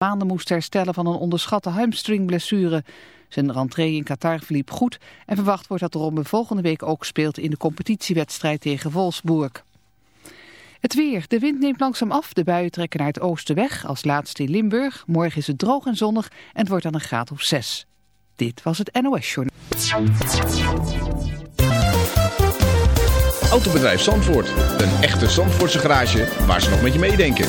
maanden moest herstellen van een onderschatte hamstringblessure. Zijn rentree in Qatar verliep goed en verwacht wordt dat Robben volgende week ook speelt in de competitiewedstrijd tegen Wolfsburg. Het weer. De wind neemt langzaam af. De buien trekken naar het oosten weg. Als laatste in Limburg. Morgen is het droog en zonnig en het wordt dan een graad of 6. Dit was het NOS Journal. Autobedrijf Zandvoort. Een echte Zandvoortse garage waar ze nog met je meedenken.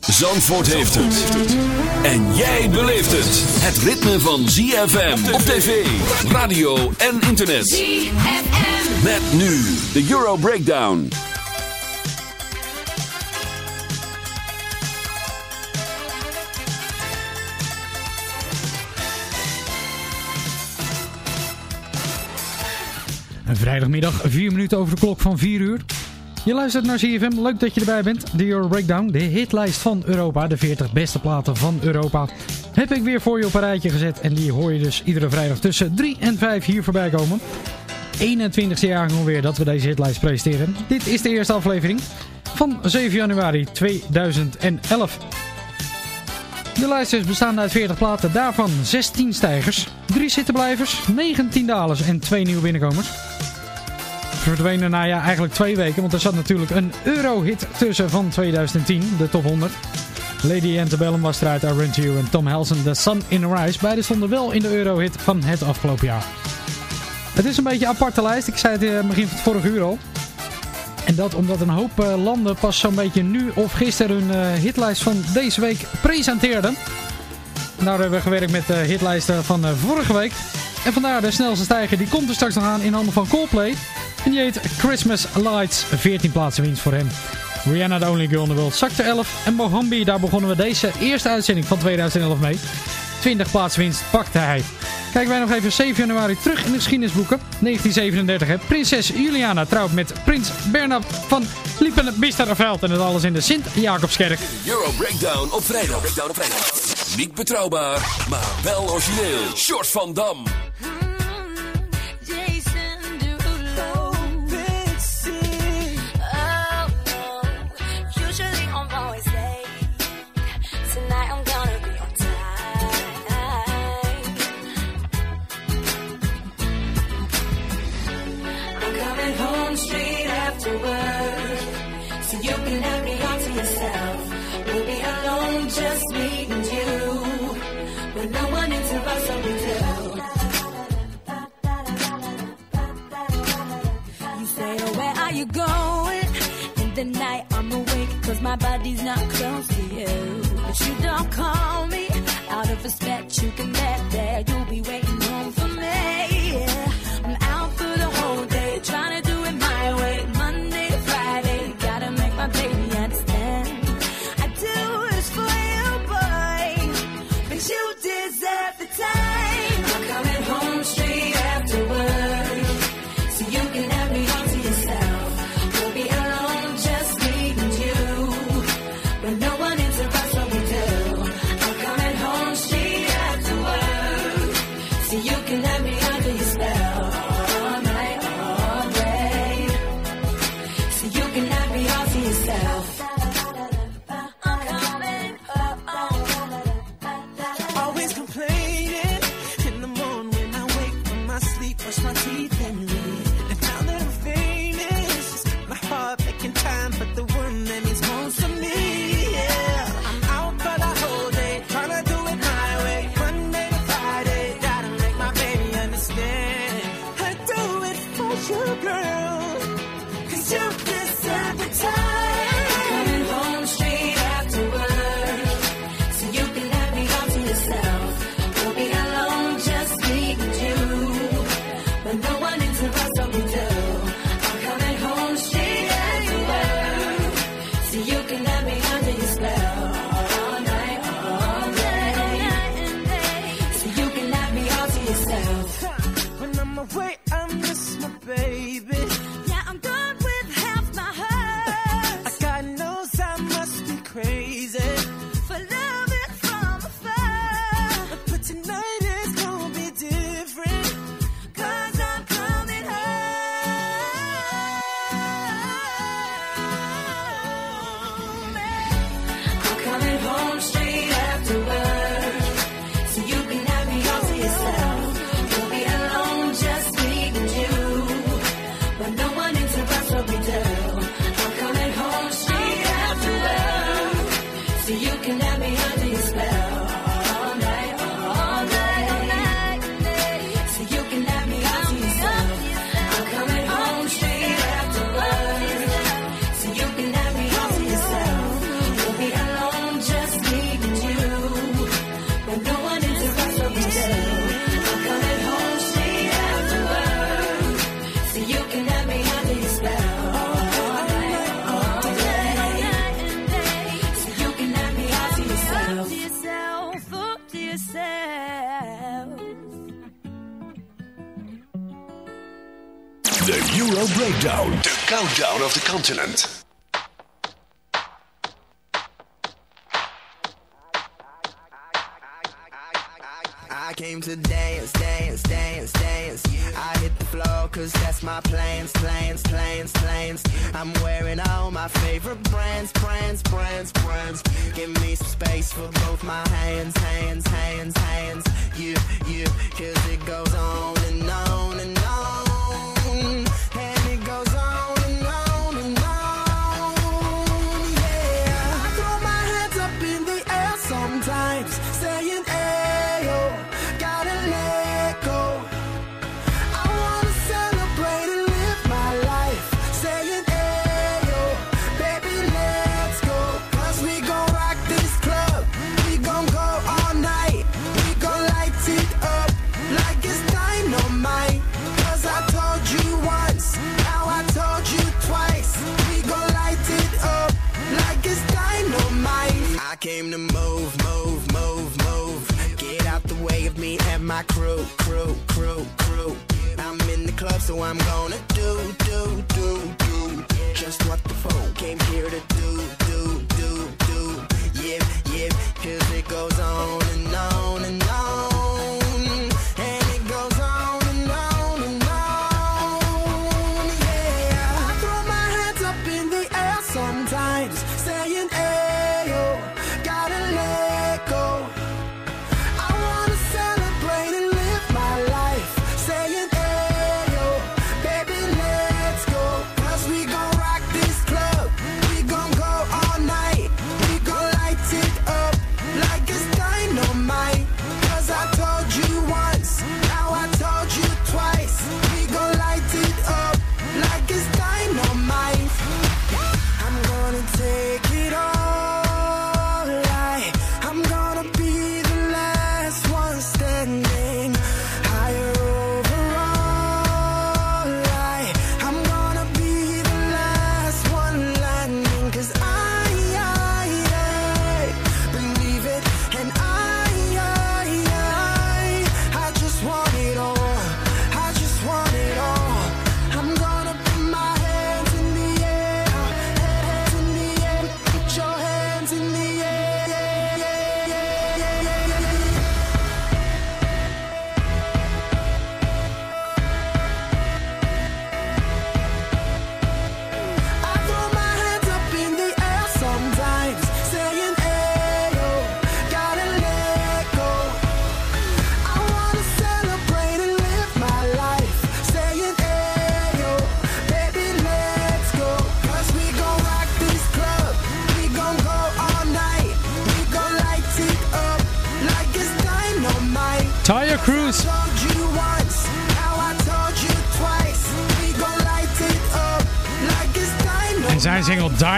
Zandvoort heeft het. En jij beleeft het. Het ritme van ZFM op tv, radio en internet. ZFM. Met nu de Euro Breakdown. Een vrijdagmiddag, 4 minuten over de klok van 4 uur. Je luistert naar CFM, leuk dat je erbij bent. De Euro Breakdown, de hitlijst van Europa, de 40 beste platen van Europa. Heb ik weer voor je op een rijtje gezet en die hoor je dus iedere vrijdag tussen 3 en 5 hier voorbij komen. 21ste jaar alweer dat we deze hitlijst presenteren. Dit is de eerste aflevering van 7 januari 2011. De lijst is bestaande uit 40 platen, daarvan 16 stijgers, 3 zittenblijvers, 19 dalers en 2 nieuwe binnenkomers. Verdwenen na ja, eigenlijk twee weken, want er zat natuurlijk een Eurohit tussen van 2010, de top 100. Lady Antebellum was eruit, To You en Tom Helsen, The Sun in Rise. Beide stonden wel in de Eurohit van het afgelopen jaar. Het is een beetje een aparte lijst, ik zei het in het begin van het vorige uur al. En dat omdat een hoop eh, landen pas zo'n beetje nu of gisteren hun eh, hitlijst van deze week presenteerden. Nou hebben we gewerkt met de hitlijsten van eh, vorige week. En vandaar de snelste stijger, die komt er straks nog aan in handen van Coldplay. En die heet Christmas Lights, 14 plaatsen winst voor hem. Rihanna, The Only Girl in the World, zakte 11. En Mohambi, daar begonnen we deze eerste uitzending van 2011 mee. 20 plaatsen winst pakte hij. Kijken wij nog even 7 januari terug in de geschiedenisboeken. 1937, hè. prinses Juliana trouwt met prins Bernard van Liepen-Bisterveld. En het alles in de Sint-Jacobskerk. Euro Breakdown op vrijdag. Breakdown op vrijdag. Niet betrouwbaar, maar wel origineel. Short van Dam. Are you going? In the night I'm awake, cause my body's not close to you. But you don't call me. Out of respect, you can bet that you'll be waiting home for me. I'm out for the whole day, trying to do it my way. Continent.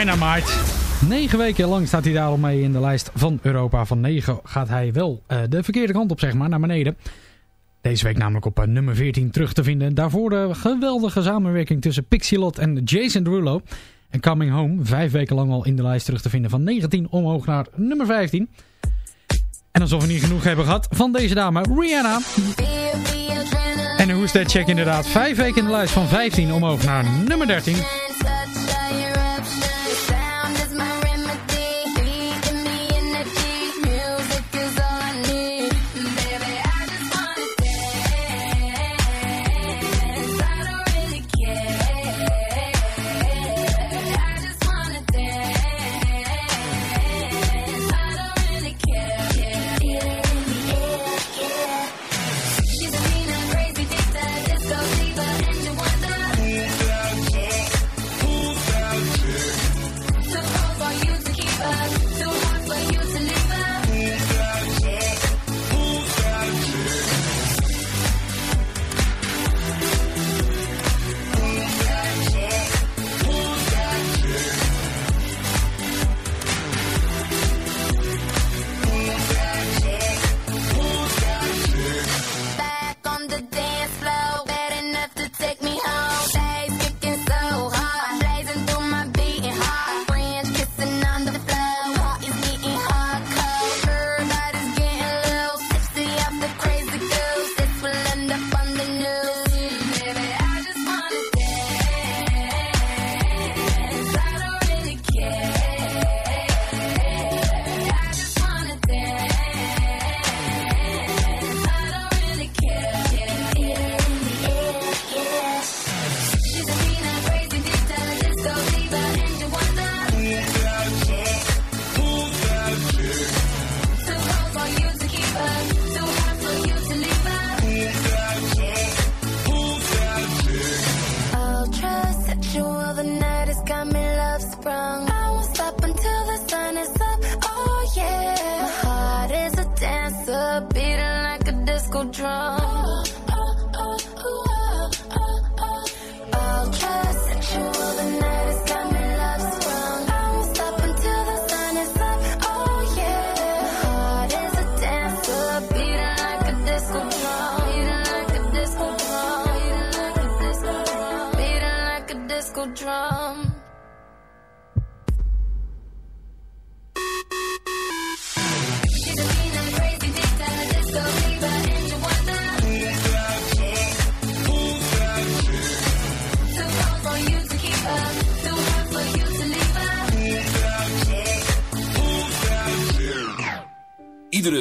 Dynamite. Negen weken lang staat hij daarom mee in de lijst van Europa. Van 9 gaat hij wel uh, de verkeerde kant op, zeg maar, naar beneden. Deze week namelijk op uh, nummer 14 terug te vinden. Daarvoor de geweldige samenwerking tussen Pixie en Jason Derulo. En Coming Home, vijf weken lang al in de lijst terug te vinden. Van 19 omhoog naar nummer 15. En alsof we niet genoeg hebben gehad van deze dame, Rihanna. En hoe is dat check inderdaad? Vijf weken in de lijst van 15 omhoog naar nummer 13.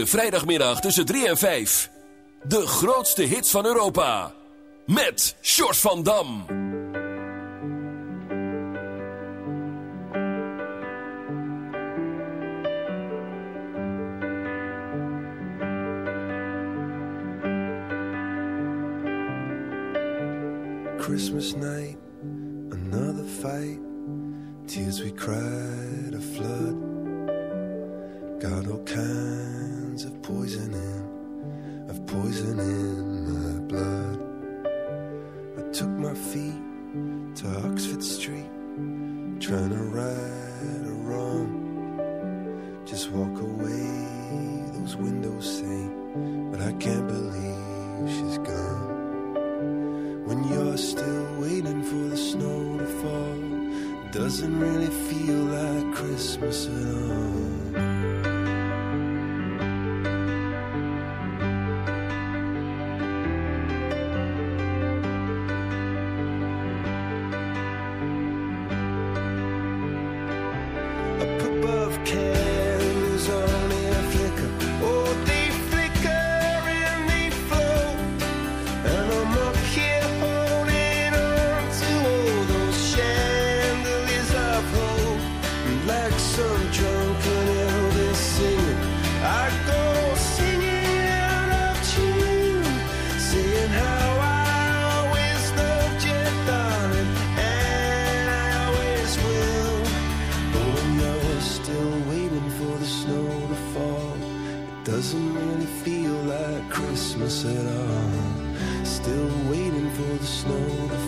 Vrijdagmiddag tussen 3 en 5. De grootste hits van Europa. Met Short van Dam. Christmas night, another fight. Tears we cried, a flood. Got all kinds of poison in, of poison in my blood. I took my feet to Oxford Street, trying to right a wrong. Just walk away, those windows say, but I can't believe she's gone. When you're still waiting for the snow to fall, doesn't really feel like Christmas at all.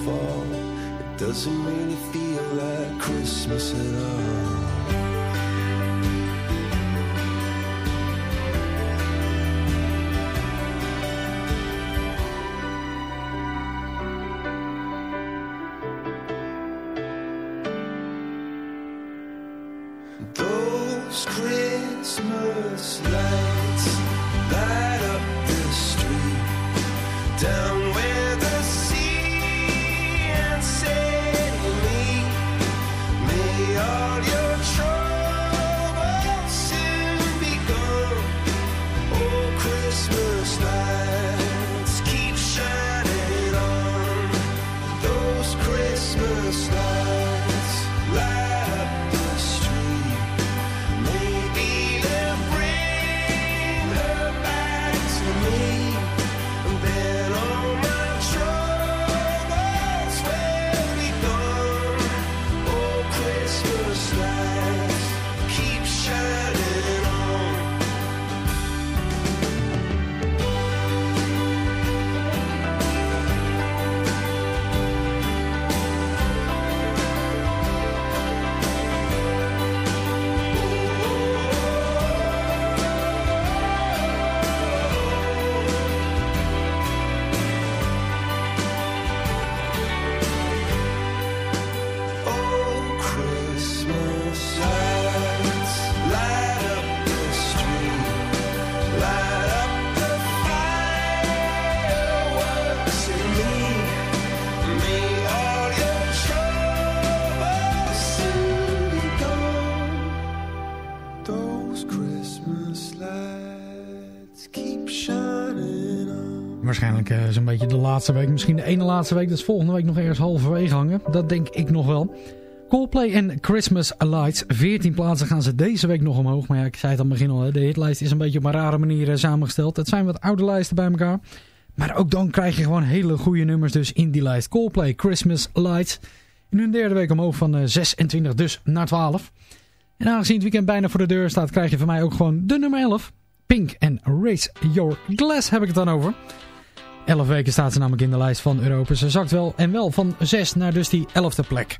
fall. It doesn't really feel like Christmas at all. Waarschijnlijk uh, zo'n beetje de laatste week. Misschien de ene laatste week. Dus volgende week nog ergens halverwege hangen. Dat denk ik nog wel. Coldplay en Christmas Lights. 14 plaatsen gaan ze deze week nog omhoog. Maar ja, ik zei het aan het begin al. De hitlijst is een beetje op een rare manier eh, samengesteld. Het zijn wat oude lijsten bij elkaar. Maar ook dan krijg je gewoon hele goede nummers dus in die lijst. Coldplay, Christmas Lights. In hun derde week omhoog van eh, 26 dus naar 12. En aangezien het weekend bijna voor de deur staat, krijg je van mij ook gewoon de nummer 11. Pink en Race Your Glass heb ik het dan over. 11 weken staat ze namelijk in de lijst van Europa. Ze zakt wel en wel van 6 naar dus die 11e plek.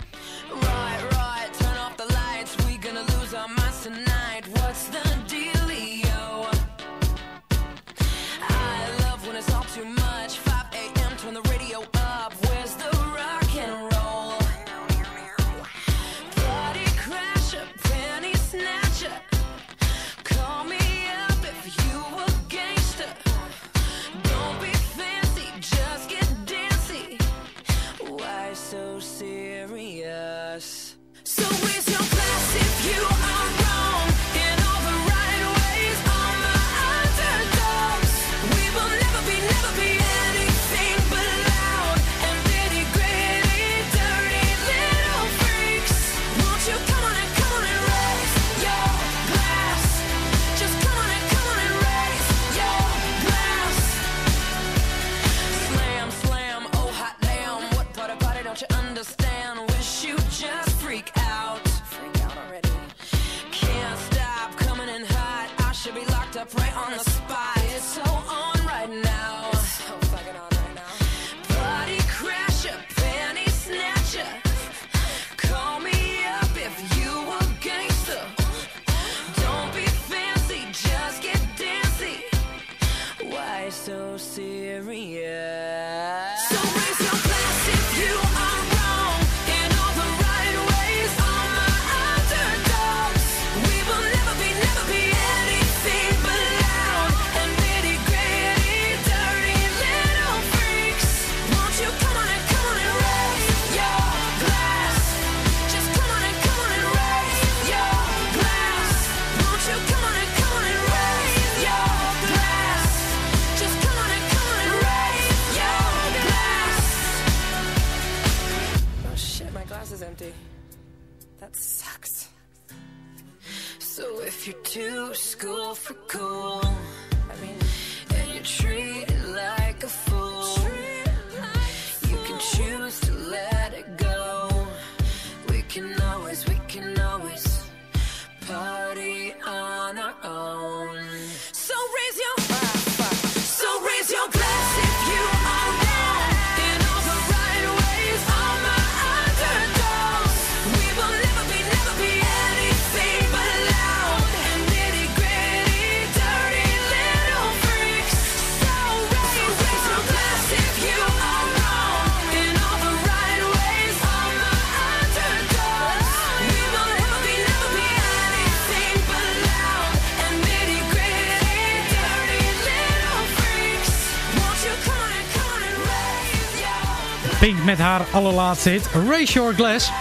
Haar allerlaatste hit, Raise Your Glass.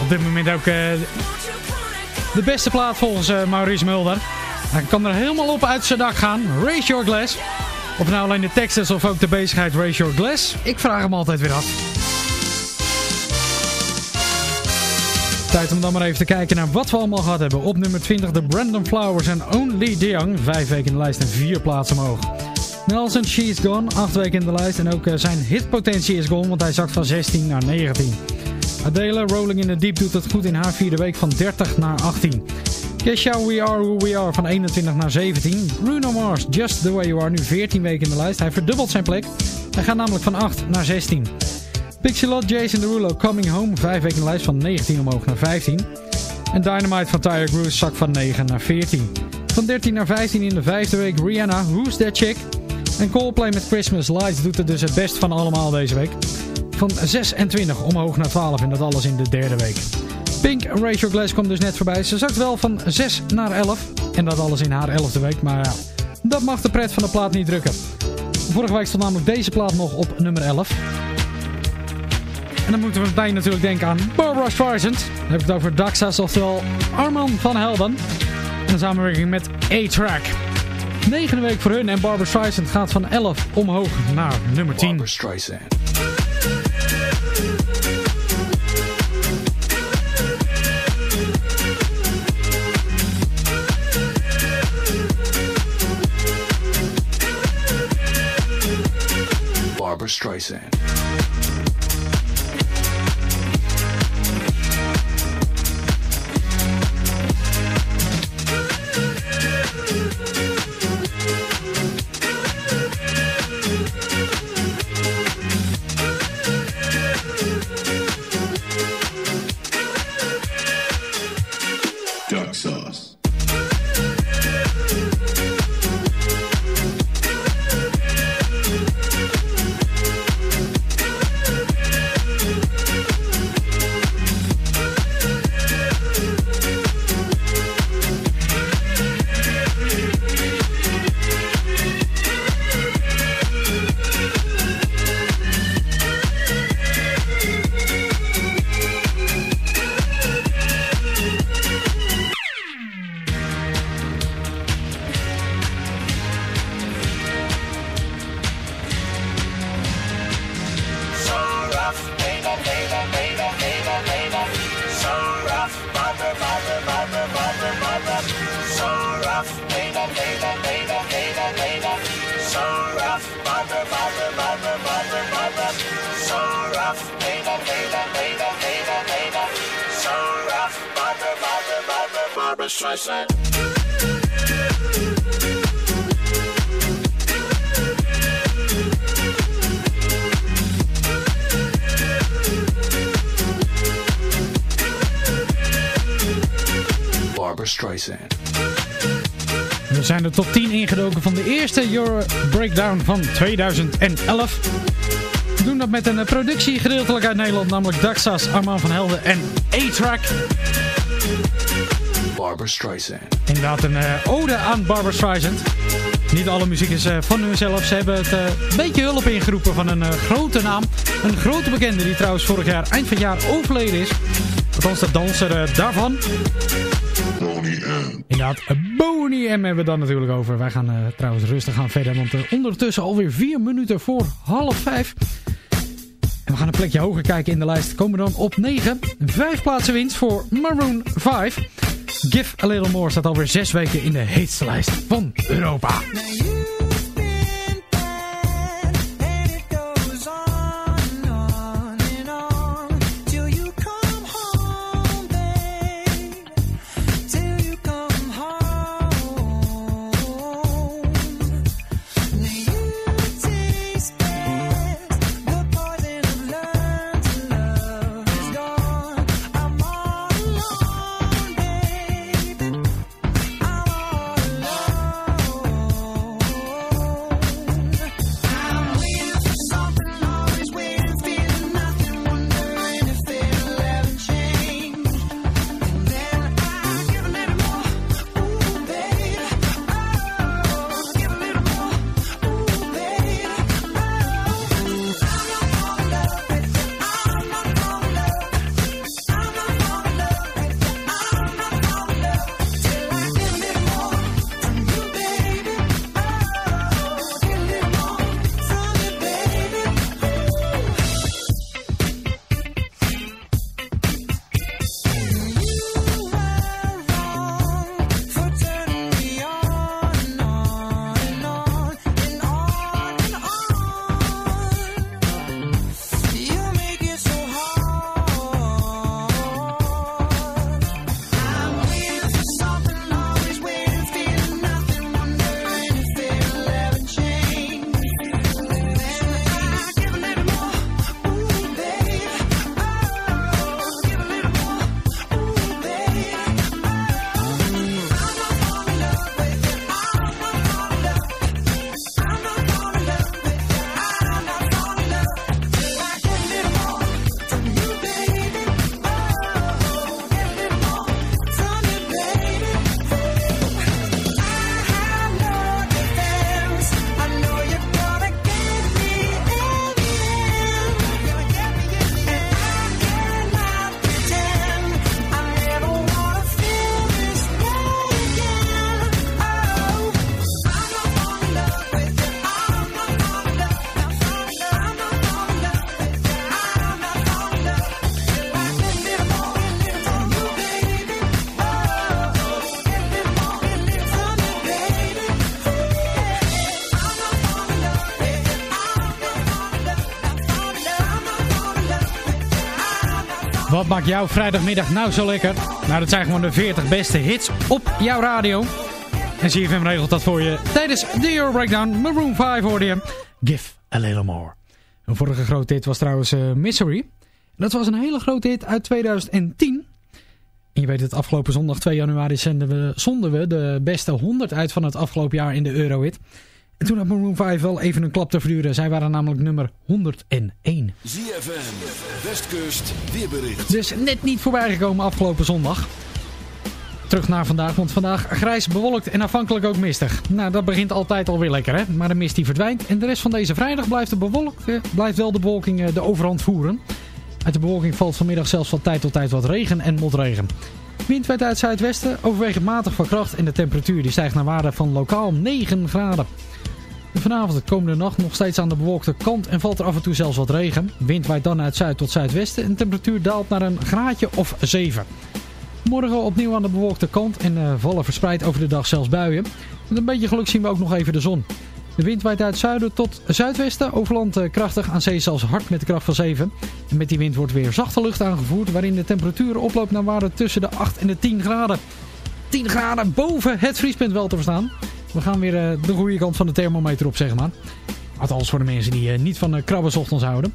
Op dit moment ook uh, de beste plaat volgens uh, Maurice Mulder. Hij kan er helemaal op uit zijn dak gaan. Raise Your Glass. Of nou alleen de tekst is of ook de bezigheid Raise Your Glass. Ik vraag hem altijd weer af. Tijd om dan maar even te kijken naar wat we allemaal gehad hebben. Op nummer 20 de Brandon Flowers en Only Young. Vijf weken in de lijst en vier plaatsen omhoog. Nelson She's Gone, acht weken in de lijst. En ook uh, zijn hitpotentie is gone, want hij zakt van 16 naar 19. Adele, Rolling in the Deep, doet het goed in haar vierde week van 30 naar 18. Kesha, We Are Who We Are van 21 naar 17. Bruno Mars, Just The Way You Are, nu 14 weken in de lijst. Hij verdubbelt zijn plek. Hij gaat namelijk van 8 naar 16. Pixelot, Jason Derulo, Coming Home, 5 weken in de lijst van 19 omhoog naar 15. En Dynamite van Tyre Cruise zakt van 9 naar 14. Van 13 naar 15 in de vijfde week Rihanna, Who's That Chick? En Coldplay met Christmas Lights doet het dus het best van allemaal deze week. Van 26 omhoog naar 12 en dat alles in de derde week. Pink Rachel Glass komt dus net voorbij. Ze zakt wel van 6 naar 11. En dat alles in haar 11e week. Maar ja, dat mag de pret van de plaat niet drukken. Vorige week stond namelijk deze plaat nog op nummer 11. En dan moeten we meteen natuurlijk denken aan Barbara Streisand. Dan heb ik het over Daxas, oftewel Arman van Helden. En de samenwerking met A-Track. Negende week voor hun en Barbara Streisand gaat van 11 omhoog naar nummer 10. Barbara Streisand. Streisand. Van 2011. We doen dat met een productie gedeeltelijk uit Nederland, namelijk Daxas, Arman van Helden en A-Track. Barbara Streisand. Inderdaad een uh, ode aan Barbara Streisand. Niet alle muziek is uh, van hunzelf. Ze hebben het uh, een beetje hulp ingeroepen van een grote naam. Een grote bekende die trouwens vorig jaar, eind van het jaar overleden is. Althans de danser daarvan. Inderdaad, Boney M hebben we dan natuurlijk over. Wij gaan uh, trouwens rustig gaan verder, want uh, ondertussen alweer vier minuten voor half vijf. En we gaan een plekje hoger kijken in de lijst. Komen dan op 9. Vijf plaatsen winst voor Maroon 5. Give a Little More staat alweer zes weken in de heetste lijst van Europa. Jouw vrijdagmiddag nou zo lekker? Nou, dat zijn gewoon de 40 beste hits op jouw radio. En CFM regelt dat voor je tijdens de Euro Breakdown. Maroon 5 hoorde je. Give a little more. Een vorige grote hit was trouwens uh, Misery. Dat was een hele grote hit uit 2010. En je weet het, afgelopen zondag 2 januari we, zonden we de beste 100 uit van het afgelopen jaar in de Eurohit. En toen had Maroon 5 wel even een klap te verduren. Zij waren namelijk nummer 101. ZFM, Westkust, weerbericht. Dus net niet voorbij gekomen afgelopen zondag. Terug naar vandaag, want vandaag grijs bewolkt en afhankelijk ook mistig. Nou, dat begint altijd alweer lekker, hè? Maar de mist die verdwijnt. En de rest van deze vrijdag blijft, de bewolkt, eh, blijft wel de bewolking eh, de overhand voeren. Uit de bewolking valt vanmiddag zelfs van tijd tot tijd wat regen en motregen. Wind werd uit zuidwesten, overwegend matig van kracht en de temperatuur die stijgt naar waarde van lokaal 9 graden. Vanavond de komende nacht nog steeds aan de bewolkte kant en valt er af en toe zelfs wat regen. Wind waait dan uit zuid tot zuidwesten en de temperatuur daalt naar een graadje of 7. Morgen opnieuw aan de bewolkte kant en uh, vallen verspreid over de dag zelfs buien. Met een beetje geluk zien we ook nog even de zon. De wind waait uit zuiden tot zuidwesten, overland uh, krachtig, aan zee zelfs hard met de kracht van 7. En met die wind wordt weer zachte lucht aangevoerd, waarin de temperatuur oploopt naar waarde tussen de 8 en de 10 graden. 10 graden boven het vriespunt wel te verstaan. We gaan weer uh, de goede kant van de thermometer op, zeg maar. Althans voor de mensen die uh, niet van uh, krabben ochtends houden.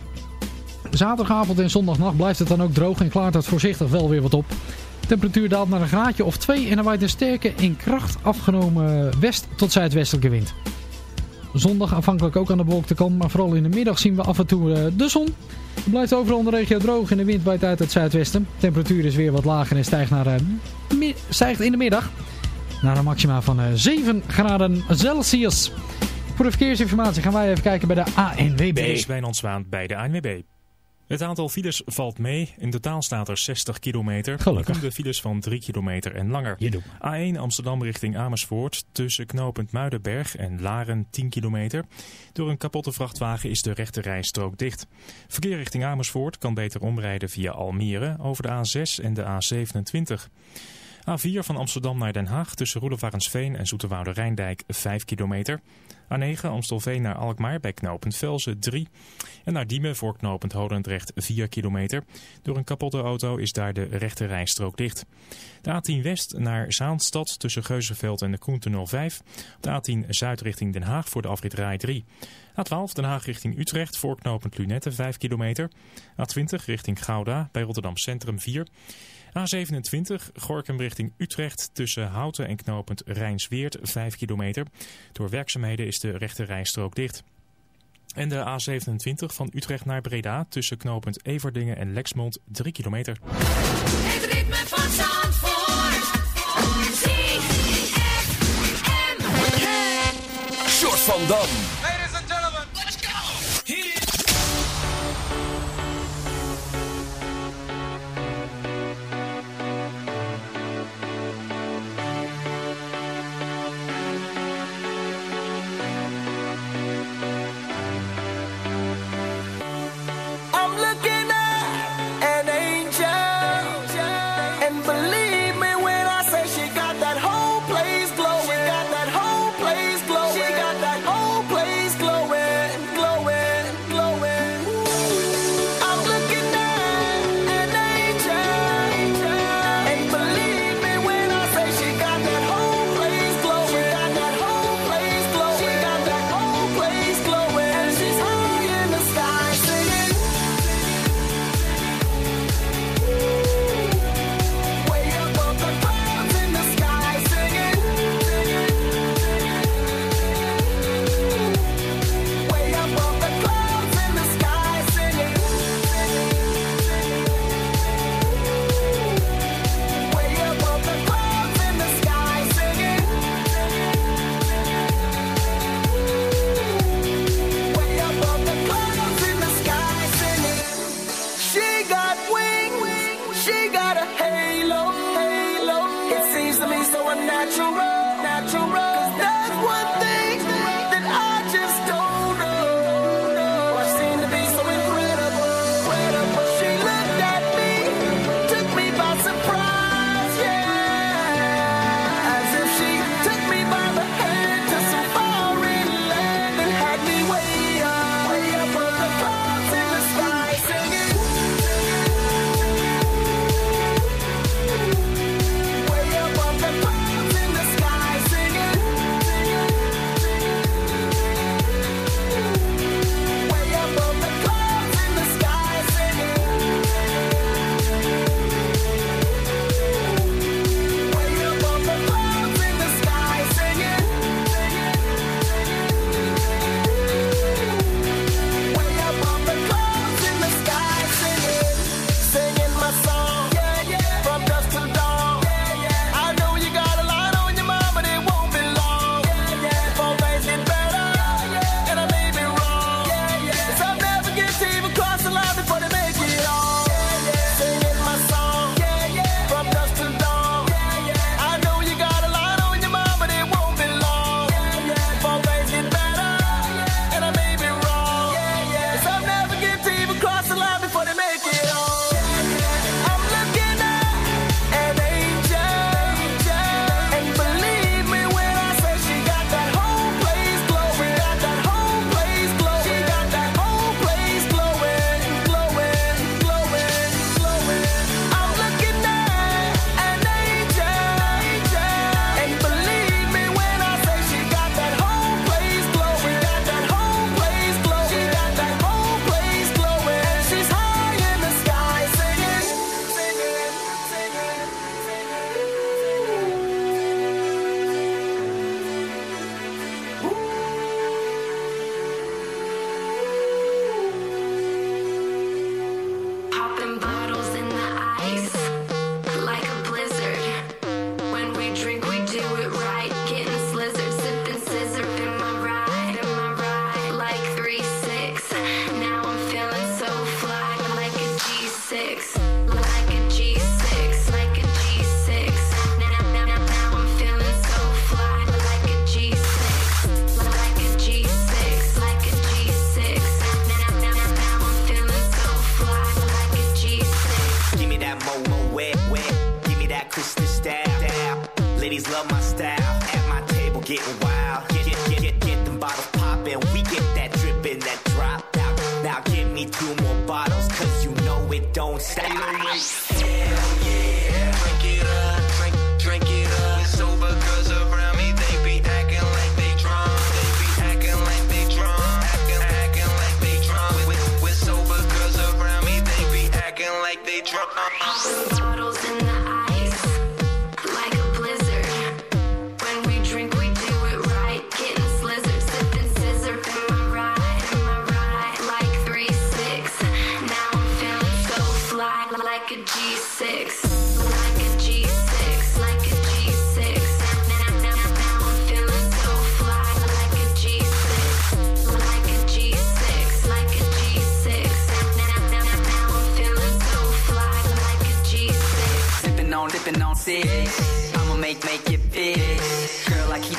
Zaterdagavond en zondagnacht blijft het dan ook droog en klaart het voorzichtig wel weer wat op. De temperatuur daalt naar een graadje of 2 en er waait een sterke in kracht afgenomen west- tot zuidwestelijke wind. Zondag afhankelijk ook aan de bewolkte kant, maar vooral in de middag zien we af en toe de zon. Het blijft overal in de regio droog en de wind waait uit het zuidwesten. De temperatuur is weer wat lager en stijgt, naar, stijgt in de middag naar een maxima van 7 graden Celsius. Voor de verkeersinformatie gaan wij even kijken bij de ANWB. Dit is Wijnand bij de ANWB. Het aantal files valt mee. In totaal staat er 60 kilometer. Gelukkig. De files van 3 kilometer en langer. Je doet. A1 Amsterdam richting Amersfoort. Tussen knooppunt Muidenberg en Laren 10 kilometer. Door een kapotte vrachtwagen is de rechte rijstrook dicht. Verkeer richting Amersfoort kan beter omrijden via Almere over de A6 en de A27. A4 van Amsterdam naar Den Haag tussen Roelevarensveen en Zoeterwoude Rijndijk 5 kilometer. A9 Amstelveen naar Alkmaar bij knooppunt Velzen 3. En naar Diemen voor knooppunt Holendrecht 4 kilometer. Door een kapotte auto is daar de rechte rijstrook dicht. De A10 West naar Zaanstad tussen Geuzenveld en de Koentunnel 5. De A10 Zuid richting Den Haag voor de afrit Rij 3. A12 Den Haag richting Utrecht voor knooppunt Lunette 5 kilometer. A20 richting Gouda bij Rotterdam Centrum 4. A27 Gorkum richting Utrecht tussen Houten en knooppunt Rijnsweert 5 kilometer. Door werkzaamheden is de rechte rijstrook dicht. En de A27 van Utrecht naar Breda tussen knooppunt Everdingen en Lexmond 3 kilometer. Het ritme van Zandvoort. Short van Dam.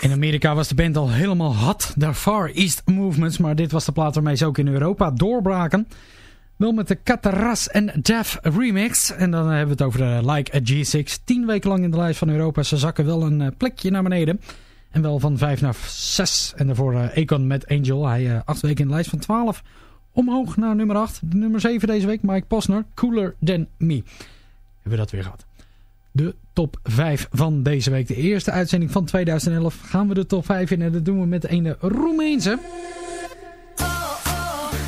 In Amerika was de band al helemaal hot, de Far East Movements, maar dit was de plaats waarmee ze ook in Europa doorbraken. Wel met de Cataras en Def remix. En dan hebben we het over de Like a G6. Tien weken lang in de lijst van Europa. Ze zakken wel een eh, plekje naar beneden. En wel van vijf naar zes. En daarvoor eh, Econ met Angel. Hij acht weken in de lijst van 12. Omhoog naar nummer 8. Nummer 7 deze week, Mike Posner. Cooler Than Me. Hebben we dat weer gehad. De top 5 van deze week. De eerste uitzending van 2011 gaan we de top 5 in. En dat doen we met een Roemeense.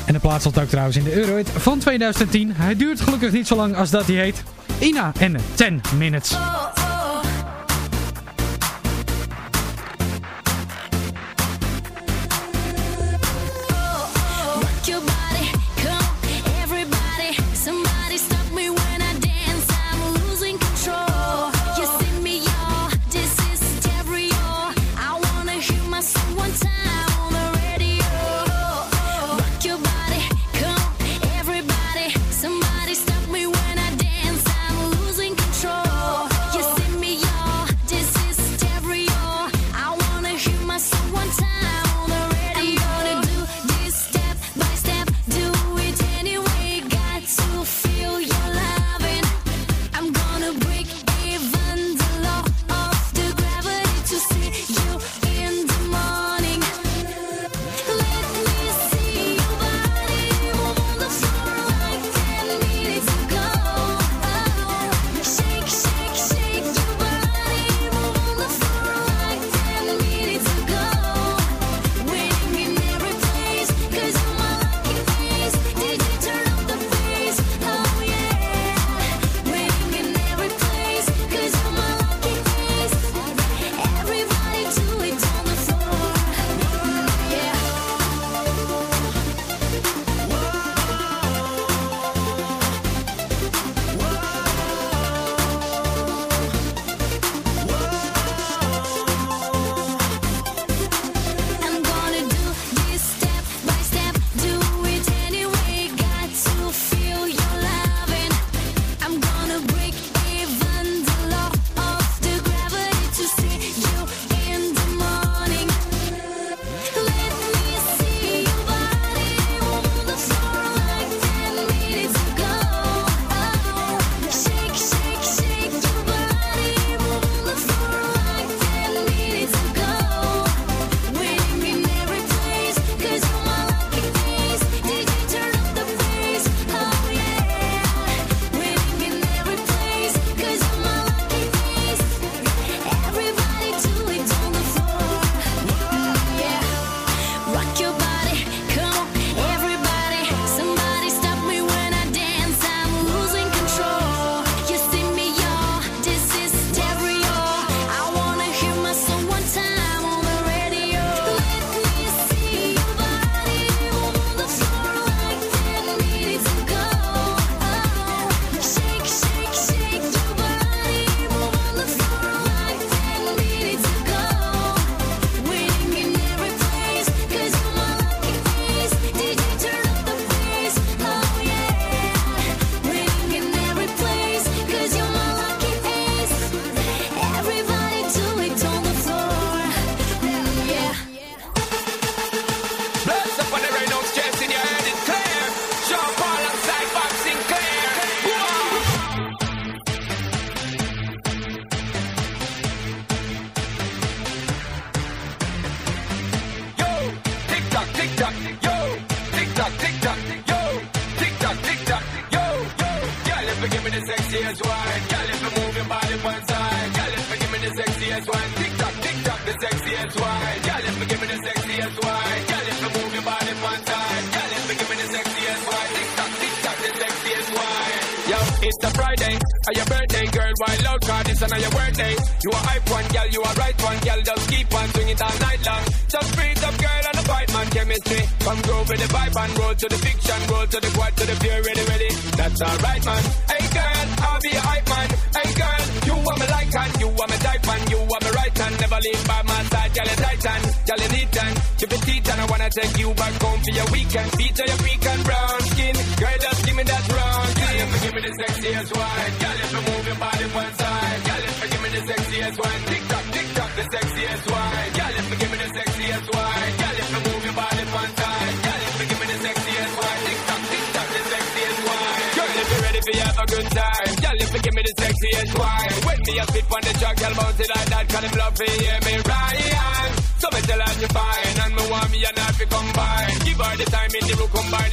En de plaats zat ook trouwens in de Eurohit van 2010. Hij duurt gelukkig niet zo lang als dat hij heet. Ina en 10 Minutes.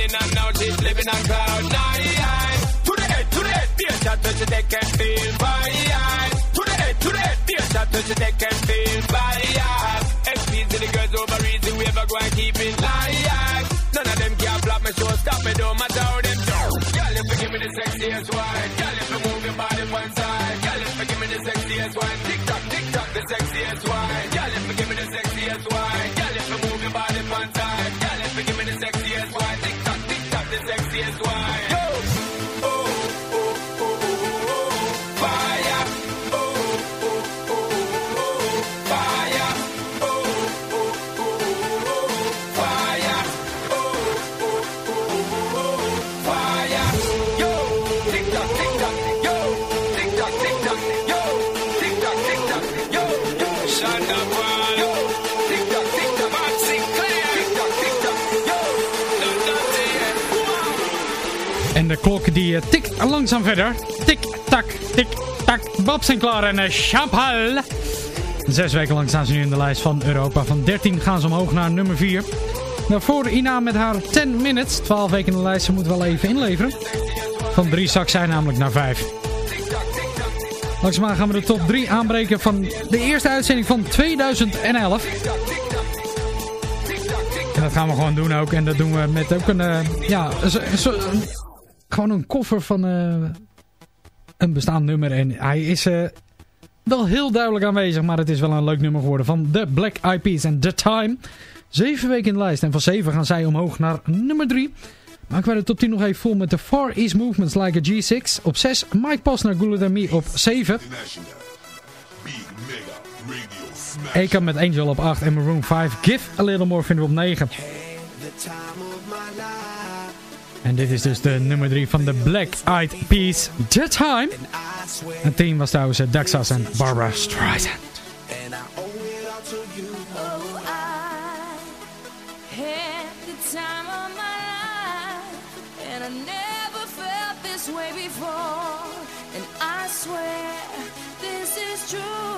in and out, she's living on cloud nine. To the head, to the head, be a shot, touch the deck and feel fine. To the head, to the head, be a shot, touch the deck and feel fine. FPs to the girls over easy, we ever go and keep it light. None of them can block my show, stop me, don't matter how them do. Girl, if you give me the sexiest wine, girl, die eh, tikt langzaam verder. Tik, tak, tik, tak. Babs zijn klaar en eh, Chapal. Zes weken lang staan ze nu in de lijst van Europa. Van 13 gaan ze omhoog naar nummer 4. Daarvoor nou, Ina met haar 10 minutes. 12 weken in de lijst, ze moet wel even inleveren. Van 3 zak zij namelijk naar 5. Langzaam gaan we de top 3 aanbreken van de eerste uitzending van 2011. En dat gaan we gewoon doen ook. En dat doen we met ook een, eh, ja, gewoon een koffer van eh, een bestaand nummer. En hij is eh, wel heel duidelijk aanwezig. Maar het is wel een leuk nummer geworden van The Black Eyed Peas en The Time. Zeven weken in de lijst. En van zeven gaan zij omhoog naar nummer drie. Maak wij de top 10 nog even vol met de Far East Movements Like a G6. Op 6 Mike Posner, naar op 7. Eka met Angel op 8 en Maroon 5. Give a Little More vinden we op 9. En dit is dus de nummer 3 van de Black Eyed Peas, The Time. Het team was trouwens eh, Daxas en Barbara Streisand. Oh, way before and I swear this is true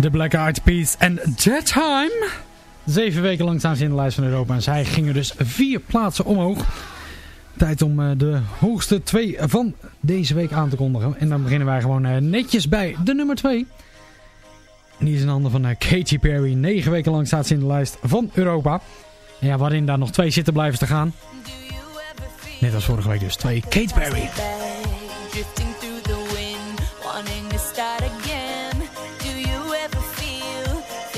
De Black Eyed Peas en That Time. Zeven weken lang staan ze in de lijst van Europa. En zij gingen dus vier plaatsen omhoog. Tijd om eh, de hoogste twee van deze week aan te kondigen. En dan beginnen wij gewoon eh, netjes bij de nummer twee. En die is in handen van eh, Katy Perry. Negen weken lang staat ze in de lijst van Europa. En ja, waarin daar nog twee zitten blijven te gaan. Net als vorige week dus twee. Katy Perry.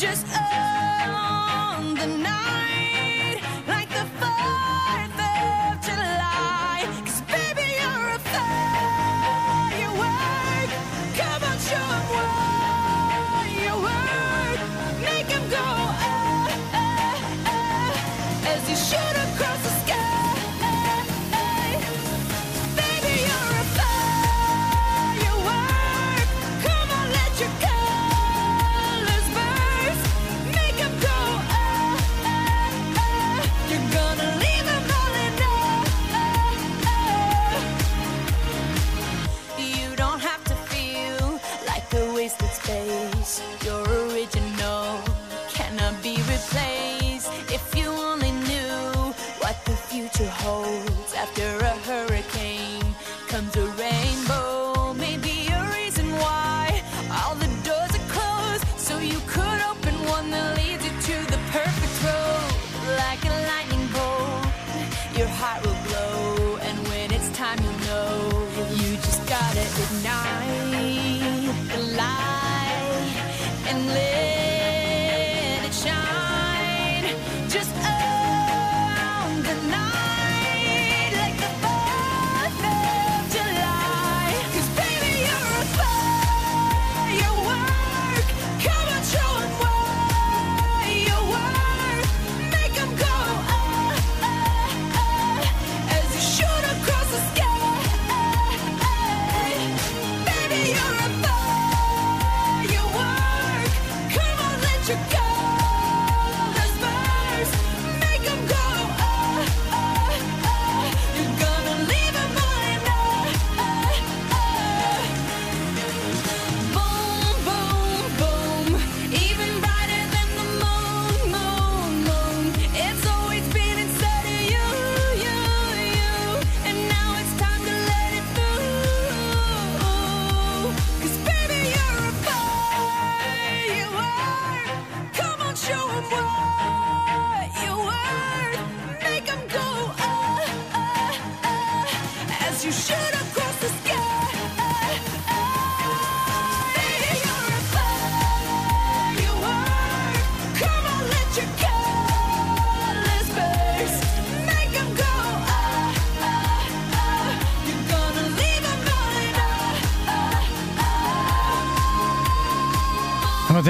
just on the night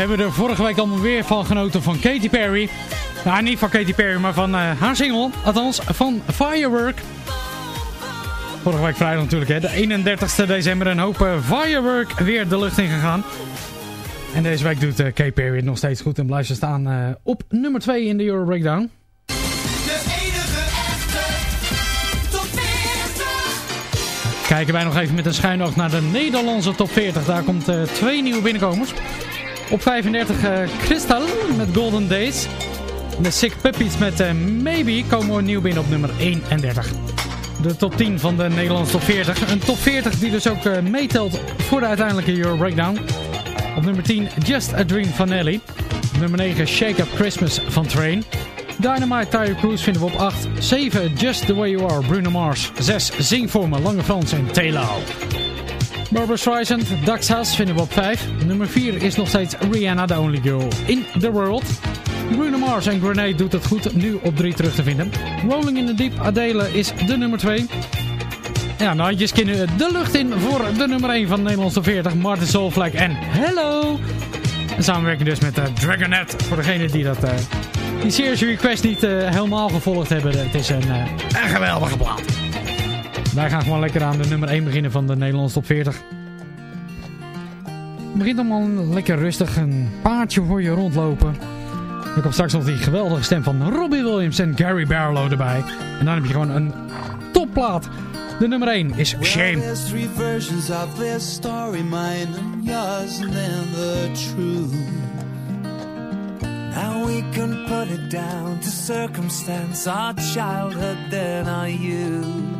hebben we er vorige week allemaal weer van genoten van Katy Perry. Nou, niet van Katy Perry, maar van uh, haar single. Althans, van Firework. Vorige week vrijdag natuurlijk, hè. De 31 december een hoop uh, Firework weer de lucht in gegaan. En deze week doet uh, Katy Perry het nog steeds goed en blijft ze staan op nummer 2 in de Euro Breakdown. Kijken wij nog even met een schuin oog naar de Nederlandse top 40. Daar komt uh, twee nieuwe binnenkomers. Op 35 uh, Crystal met Golden Days. De Sick Puppies met uh, Maybe komen we nieuw binnen op nummer 31. De top 10 van de Nederlandse top 40. Een top 40 die dus ook uh, meetelt voor de uiteindelijke Euro Breakdown. Op nummer 10 Just a Dream van Nelly. Nummer 9 Shake Up Christmas van Train. Dynamite Tire Cruise vinden we op 8. 7 Just The Way You Are, Bruno Mars. 6 Zing Voor Me, Lange Frans en Taylor. Barbara Streisand, Dax Haas vinden we op 5. Nummer 4 is nog steeds Rihanna, The Only Girl in the World. Bruno Mars en Grenade doet het goed nu op 3 terug te vinden. Rolling in the Deep, Adele is de nummer 2. Ja, nou, je kunnen de lucht in voor de nummer 1 van de Nederlandse 40. Martin Solvlek en Hello! En samenwerking dus met uh, Dragonet, voor degene die dat... Uh, die Serious Request niet uh, helemaal gevolgd hebben. Het is een, een geweldige plaat. Wij gaan gewoon lekker aan de nummer 1 beginnen van de Nederlandse top 40. Het begint allemaal lekker rustig. Een paardje voor je rondlopen. Er komt straks nog die geweldige stem van Robbie Williams en Gary Barlow erbij. En dan heb je gewoon een topplaat. De nummer 1 is Shame. Well, three versions of this story, mine and yours, and then the truth. Now we can put it down to circumstance, our childhood, then our youth.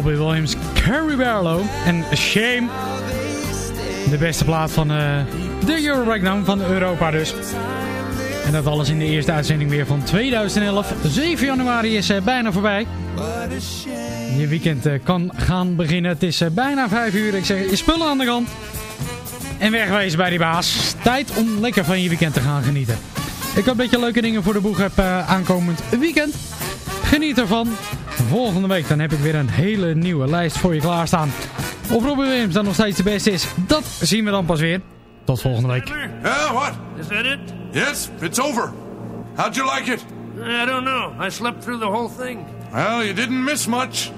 Robbie Williams, Carrie Barlow en Shame. De beste plaat van uh, de Euro Breakdown van Europa dus. En dat alles in de eerste uitzending weer van 2011. 7 januari is eh, bijna voorbij. Je weekend eh, kan gaan beginnen. Het is eh, bijna 5 uur. Ik zeg, je spullen aan de kant. En wegwezen bij die baas. Tijd om lekker van je weekend te gaan genieten. Ik hoop dat je leuke dingen voor de boeg hebt aankomend weekend. Geniet ervan. Volgende week dan heb ik weer een hele nieuwe lijst voor je klaarstaan. Of Robin Williams dan nog steeds de beste is, dat zien we dan pas weer. Tot volgende week. Yeah, what? Is that it? Yes, it's over. How'd you like it? I don't know. I slept through the whole thing. Well, you didn't miss much.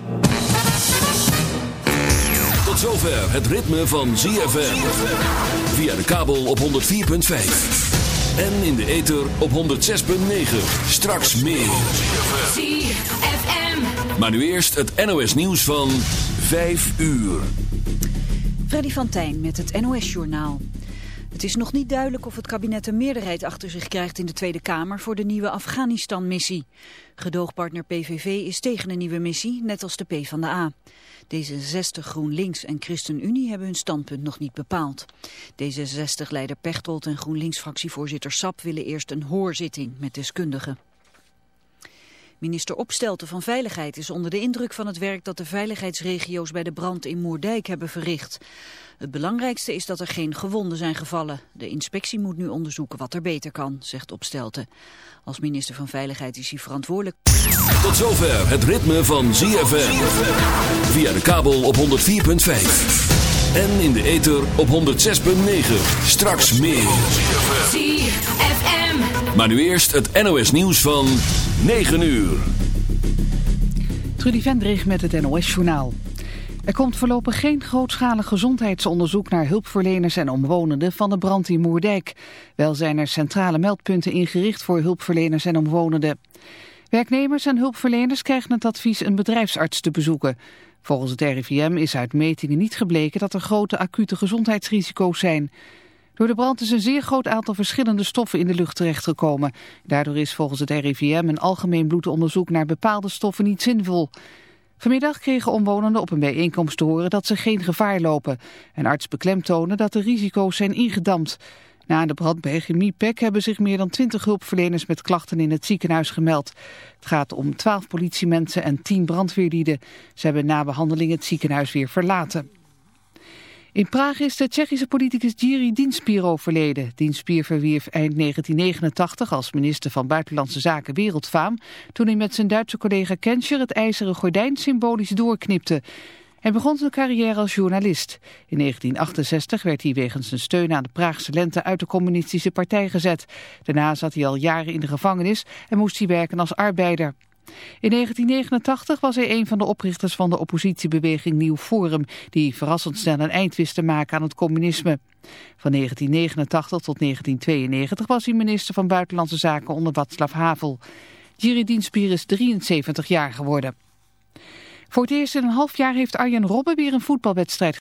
Tot zover het ritme van ZFM. Via de kabel op 104.5. En in de ether op 106.9. Straks meer. Maar nu eerst het NOS nieuws van 5 uur. Freddy van Tijn met het NOS-journaal. Het is nog niet duidelijk of het kabinet een meerderheid achter zich krijgt in de Tweede Kamer voor de nieuwe Afghanistan-missie. Gedoogpartner PVV is tegen een nieuwe missie, net als de PvdA. D66, GroenLinks en ChristenUnie hebben hun standpunt nog niet bepaald. D66-leider Pechtold en GroenLinks-fractievoorzitter Sap willen eerst een hoorzitting met deskundigen. Minister Opstelten van Veiligheid is onder de indruk van het werk dat de veiligheidsregio's bij de brand in Moerdijk hebben verricht. Het belangrijkste is dat er geen gewonden zijn gevallen. De inspectie moet nu onderzoeken wat er beter kan, zegt Opstelten. Als minister van Veiligheid is hij verantwoordelijk. Tot zover het ritme van ZFM. Via de kabel op 104.5. En in de ether op 106.9. Straks meer. ZFM. Maar nu eerst het NOS nieuws van 9 uur. Trudy Vendrig met het NOS-journaal. Er komt voorlopig geen grootschalig gezondheidsonderzoek naar hulpverleners en omwonenden van de brand in Moerdijk. Wel zijn er centrale meldpunten ingericht voor hulpverleners en omwonenden. Werknemers en hulpverleners krijgen het advies een bedrijfsarts te bezoeken. Volgens het RIVM is uit metingen niet gebleken dat er grote acute gezondheidsrisico's zijn. Door de brand is een zeer groot aantal verschillende stoffen in de lucht terechtgekomen. Daardoor is volgens het RIVM een algemeen bloedonderzoek naar bepaalde stoffen niet zinvol. Vanmiddag kregen omwonenden op een bijeenkomst te horen dat ze geen gevaar lopen. Een arts beklemtoonde dat de risico's zijn ingedampt. Na de brand bij Chemiepek hebben zich meer dan 20 hulpverleners met klachten in het ziekenhuis gemeld. Het gaat om 12 politiemensen en 10 brandweerlieden. Ze hebben na behandeling het ziekenhuis weer verlaten. In Praag is de Tsjechische politicus Jiri Dinspier overleden. Dinspier verwierf eind 1989 als minister van Buitenlandse Zaken wereldfaam... toen hij met zijn Duitse collega Kenscher het ijzeren gordijn symbolisch doorknipte. Hij begon zijn carrière als journalist. In 1968 werd hij wegens zijn steun aan de Praagse lente uit de communistische partij gezet. Daarna zat hij al jaren in de gevangenis en moest hij werken als arbeider. In 1989 was hij een van de oprichters van de oppositiebeweging Nieuw Forum, die verrassend snel een eind wist te maken aan het communisme. Van 1989 tot 1992 was hij minister van Buitenlandse Zaken onder Václav Havel. Jiri Dienspier is 73 jaar geworden. Voor het eerst in een half jaar heeft Arjen Robben weer een voetbalwedstrijd